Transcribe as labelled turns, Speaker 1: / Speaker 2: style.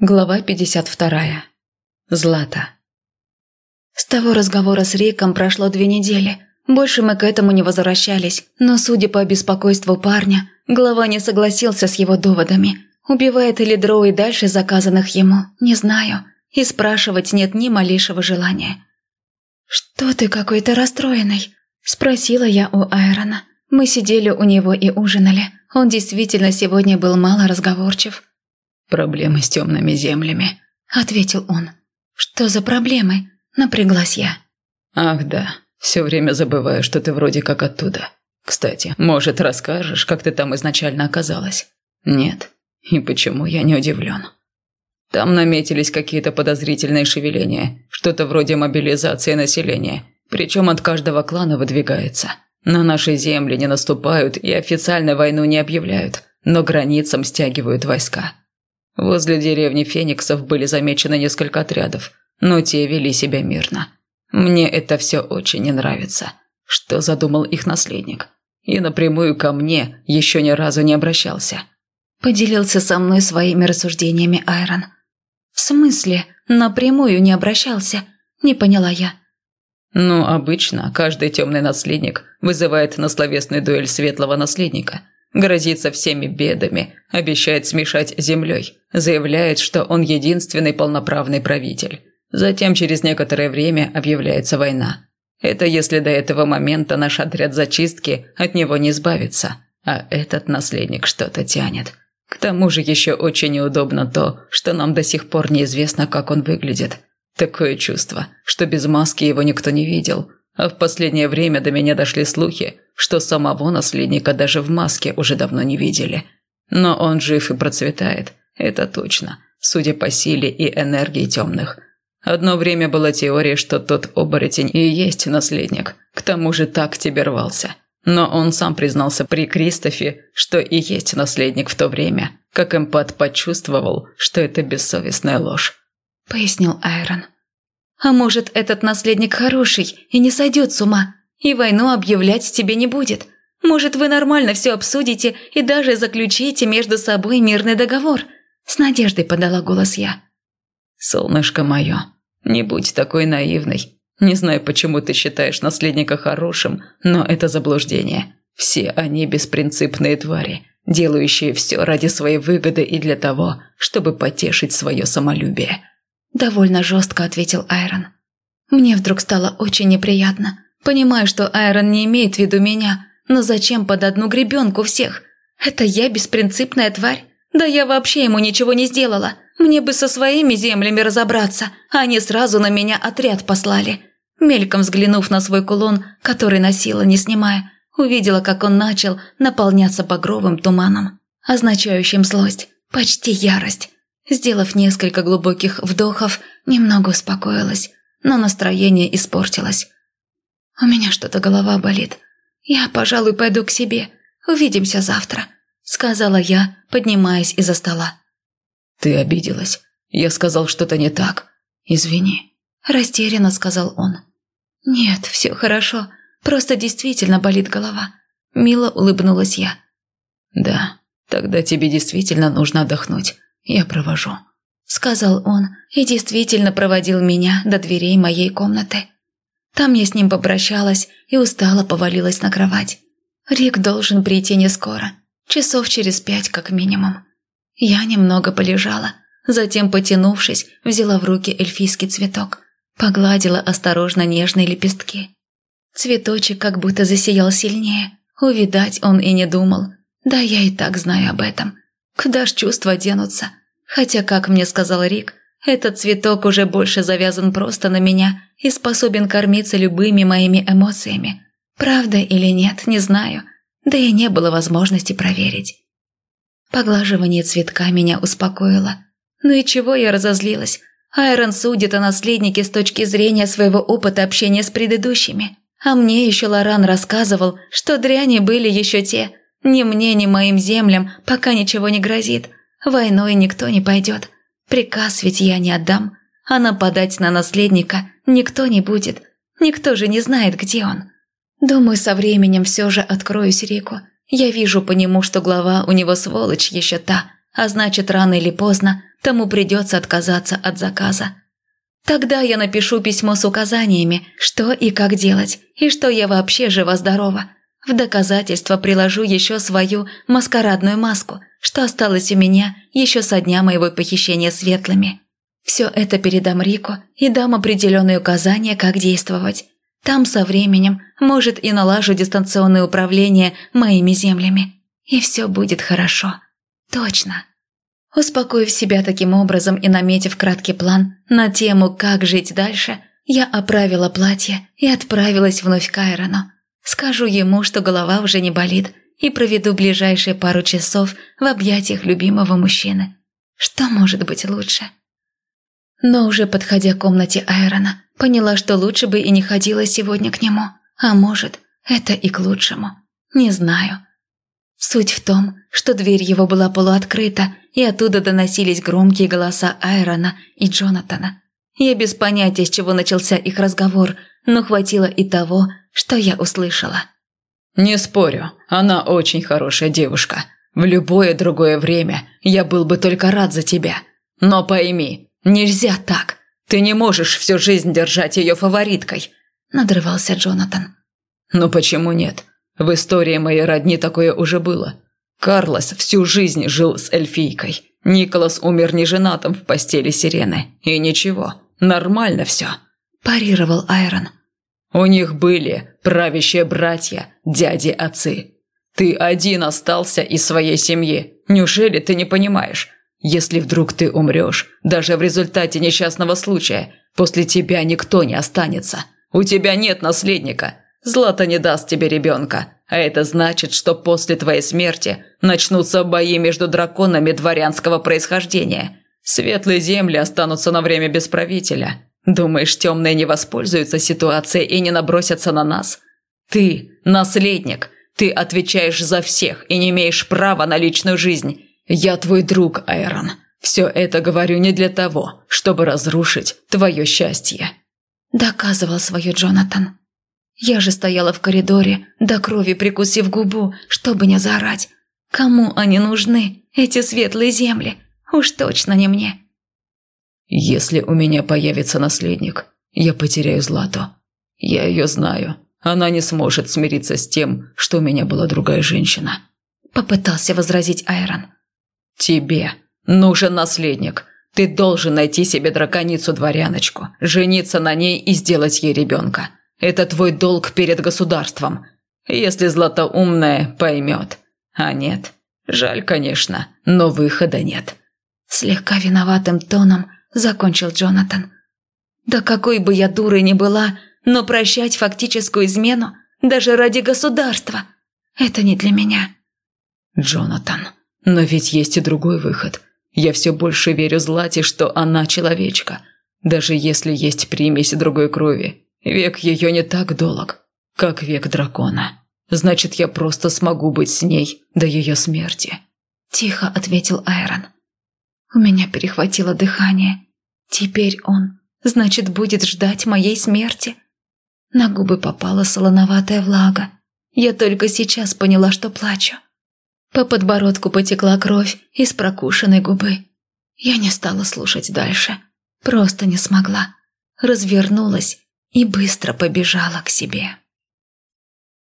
Speaker 1: Глава 52. Злата. С того разговора с Риком прошло две недели. Больше мы к этому не возвращались, но, судя по беспокойству парня, глава не согласился с его доводами. Убивает ли Дроу и дальше заказанных ему, не знаю. И спрашивать нет ни малейшего желания. «Что ты какой-то расстроенный?» – спросила я у Айрона. Мы сидели у него и ужинали. Он действительно сегодня был мало разговорчив.
Speaker 2: «Проблемы с темными землями», –
Speaker 1: ответил он. «Что за проблемы?» – напряглась я.
Speaker 2: «Ах да, все время забываю, что ты вроде как оттуда. Кстати, может, расскажешь, как ты там изначально оказалась?» «Нет. И почему я не удивлен?» «Там наметились какие-то подозрительные шевеления, что-то вроде мобилизации населения, причем от каждого клана выдвигается. На нашей земле не наступают и официально войну не объявляют, но границам стягивают войска». Возле деревни Фениксов были замечены несколько отрядов, но те вели себя мирно. Мне это все очень не нравится. Что задумал их наследник? И напрямую ко мне еще ни разу не обращался.
Speaker 1: Поделился со мной своими рассуждениями Айрон. В смысле, напрямую не обращался? Не поняла я.
Speaker 2: Ну, обычно каждый темный наследник вызывает на словесную дуэль светлого наследника – Грозится всеми бедами, обещает смешать землей, заявляет, что он единственный полноправный правитель. Затем через некоторое время объявляется война. Это если до этого момента наш отряд зачистки от него не избавится, а этот наследник что-то тянет. К тому же еще очень неудобно то, что нам до сих пор неизвестно, как он выглядит. Такое чувство, что без маски его никто не видел – а в последнее время до меня дошли слухи, что самого наследника даже в маске уже давно не видели. Но он жив и процветает, это точно, судя по силе и энергии темных. Одно время была теория, что тот оборотень и есть наследник, к тому же так тебе рвался. Но он сам признался при Кристофе, что и есть наследник в то время, как эмпат почувствовал, что это бессовестная ложь.
Speaker 1: Пояснил Айрон. А может, этот наследник хороший и не сойдет с ума, и войну объявлять тебе не будет. Может, вы нормально все обсудите и даже заключите между собой мирный договор?» С надеждой подала голос я.
Speaker 2: «Солнышко мое, не будь такой наивной. Не знаю, почему ты считаешь наследника хорошим, но это заблуждение. Все они беспринципные твари, делающие все ради своей выгоды и для того, чтобы потешить свое самолюбие.
Speaker 1: Довольно жестко ответил Айрон. Мне вдруг стало очень неприятно. Понимаю, что Айрон не имеет в виду меня, но зачем под одну гребенку всех? Это я беспринципная тварь? Да я вообще ему ничего не сделала. Мне бы со своими землями разобраться, а они сразу на меня отряд послали. Мельком взглянув на свой кулон, который носила, не снимая, увидела, как он начал наполняться багровым туманом, означающим злость, почти ярость. Сделав несколько глубоких вдохов, немного успокоилась, но настроение испортилось. «У меня что-то голова болит. Я, пожалуй, пойду к себе. Увидимся завтра», — сказала я, поднимаясь из-за стола.
Speaker 2: «Ты обиделась. Я сказал что-то не так. Извини», —
Speaker 1: растерянно сказал он. «Нет, все хорошо. Просто действительно болит голова». Мило улыбнулась я.
Speaker 2: «Да, тогда тебе действительно нужно отдохнуть. «Я провожу», — сказал он и действительно проводил меня до дверей моей комнаты. Там я с ним попрощалась и устало повалилась на кровать. Рик должен прийти не скоро, часов через пять как минимум. Я немного полежала, затем, потянувшись, взяла в руки эльфийский цветок, погладила осторожно нежные лепестки. Цветочек как будто засиял сильнее, увидать он и не думал. Да я и так знаю об этом. Куда ж чувства денутся? Хотя, как мне сказал Рик, этот цветок уже больше завязан просто на меня и способен кормиться любыми моими эмоциями. Правда или нет, не знаю, да и не было возможности проверить. Поглаживание цветка меня успокоило. Ну и чего я разозлилась? Айрон судит о наследнике с точки зрения своего опыта общения с предыдущими. А мне еще Лоран рассказывал, что дряни были еще те. Ни мне, ни моим землям пока ничего не грозит. Войной никто не пойдет. Приказ ведь я не отдам. А нападать на наследника никто не будет. Никто же не знает, где он. Думаю, со временем все же откроюсь реку. Я вижу по нему, что глава у него сволочь еще та, а значит, рано или поздно
Speaker 1: тому придется отказаться от заказа. Тогда я напишу письмо с указаниями, что и как делать, и что я вообще жива-здорова. В доказательство приложу еще свою маскарадную маску, что осталось у меня еще со дня моего похищения светлыми. Все это передам Рику и дам определенные указания, как действовать. Там со временем, может, и налажу дистанционное управление моими землями. И все будет хорошо. Точно. Успокоив себя таким образом и наметив краткий план на тему «Как жить дальше», я оправила платье и отправилась вновь к Айрону. Скажу ему, что голова уже не болит, и проведу ближайшие пару часов в объятиях любимого мужчины. Что может быть лучше? Но уже подходя к комнате Айрона, поняла, что лучше бы и не ходила сегодня к нему. А может, это и к лучшему. Не знаю. Суть в том, что дверь его была полуоткрыта, и оттуда доносились громкие голоса Айрона и Джонатана. Я без понятия, с чего начался их разговор, но хватило и того, что я услышала.
Speaker 2: «Не спорю, она очень хорошая девушка. В любое другое время я был бы только рад за тебя. Но пойми, нельзя так. Ты не можешь всю жизнь держать ее фавориткой», – надрывался Джонатан. «Ну почему нет? В истории моей родни такое уже было. Карлос всю жизнь жил с эльфийкой. Николас умер неженатым в постели сирены. И ничего, нормально все», – парировал Айрон. У них были правящие братья, дяди-отцы. Ты один остался из своей семьи. Неужели ты не понимаешь? Если вдруг ты умрешь, даже в результате несчастного случая, после тебя никто не останется. У тебя нет наследника. Злата не даст тебе ребенка. А это значит, что после твоей смерти начнутся бои между драконами дворянского происхождения. Светлые земли останутся на время без правителя. Думаешь, темные не воспользуются ситуацией и не набросятся на нас? Ты – наследник. Ты отвечаешь за всех и не имеешь права на личную жизнь. Я твой друг, Айрон. Все это говорю не для того, чтобы разрушить твое счастье.
Speaker 1: Доказывал свое Джонатан. Я же стояла в коридоре, до крови прикусив губу, чтобы не заорать. Кому они нужны, эти светлые земли? Уж точно не мне.
Speaker 2: Если у меня появится наследник, я потеряю Злату. Я ее знаю. Она не сможет смириться с тем, что у меня была другая женщина.
Speaker 1: Попытался возразить Айрон.
Speaker 2: Тебе нужен наследник. Ты должен найти себе драконицу-дворяночку, жениться на ней и сделать ей ребенка. Это твой долг перед государством. Если Злата умная, поймет. А нет, жаль, конечно, но выхода нет.
Speaker 1: Слегка виноватым тоном закончил Джонатан. Да какой бы я дурой ни была, но прощать фактическую измену даже ради государства – это не для меня.
Speaker 2: Джонатан, но ведь есть и другой выход. Я все больше верю Злате, что она человечка. Даже если есть примесь другой крови, век ее не так долг, как век дракона. Значит, я просто смогу быть с ней до ее смерти.
Speaker 1: Тихо ответил Айрон. У меня перехватило дыхание. Теперь он, значит, будет ждать моей смерти. На губы попала солоноватая влага. Я только сейчас поняла, что плачу. По подбородку потекла кровь из прокушенной губы. Я не стала слушать дальше. Просто не смогла. Развернулась и быстро побежала к себе.